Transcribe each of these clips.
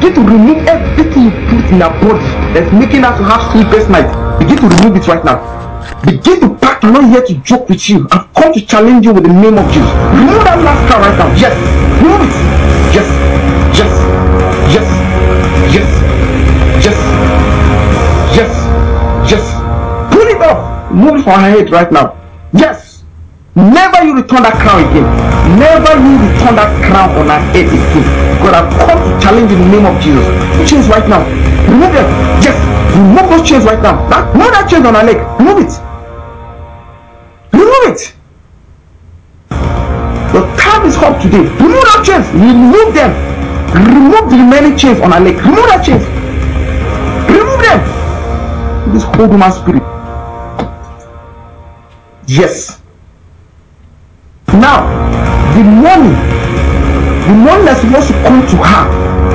Begin to remove everything you put in her body that's making to have sleepless nights. Begin to remove it right now. Begin to pack. I'm not here to joke with you. I've come to challenge you with the name of Jesus. Remove that last car right now. Yes. Remove it. Yes. Yes. Yes. Yes. Yes. Yes. Yes. Pull it off. Move it from her head right now. Yes. Never you return that crown again. Never you return that crown on her head again. God, I've come to challenge in the name of Jesus. Chains right now. Remove them. Yes. Remove those chains right now. That, remove that chains on her leg. Remove it. Remove it. The time is up today. Remove that chains. Remove them. Remove the remaining chains on her leg. Remove that chains. Remove them. This whole woman spirit. Yes. Now, the money, the money that's supposed to come to her,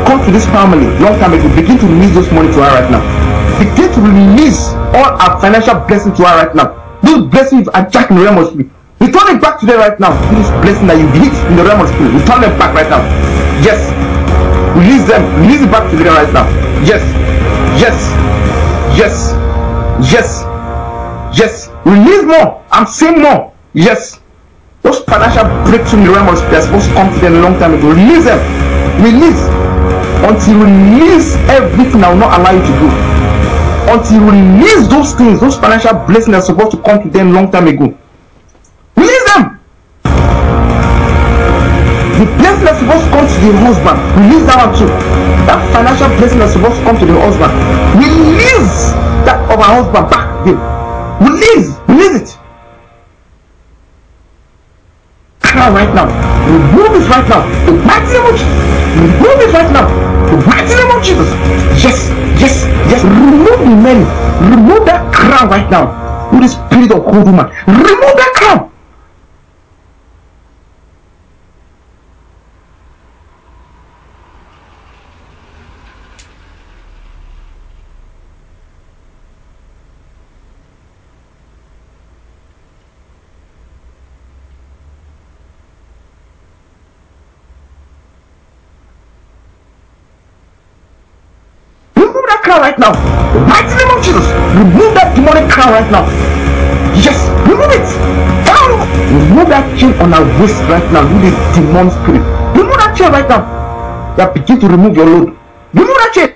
come to this family long time ago, begin to release those money to her right now. Begin to release all our financial blessings to her right now. Those blessings are jack in the realm of spirit. Return it back to them right now. This blessing that you hit in the realm of spirit, return them back right now. Yes. Release them. Release it back to them right now. Yes. Yes. Yes. Yes. Yes. Release more. I'm saying more. Yes. Those financial breakthrough in the realm of spirit are supposed to come to them a long time ago. Release them. Release. Until you release everything I will not allow you to do. Until you release those things, those financial blessings that are supposed to come to them long time ago. Release them. The blessing that's supposed to come to the husband, release that one too. That financial blessing that's supposed to come to the husband, release that of our husband back. Release, release it. Cry right now. Remove it right now. The mighty name of Jesus. Remove it right now. The mighty name of Jesus. Yes, yes, yes. Remove the men. Remove that crown right now. With the spirit of old woman. Remove that crown. Remove that crown right now. Mighty name of Jesus. Remove that demonic crown right now. Yes, remove it. Down. Remove that chain on our waist right now. With the demon spirit. Remove that chain right now. That begin to remove your load. Remove that chain.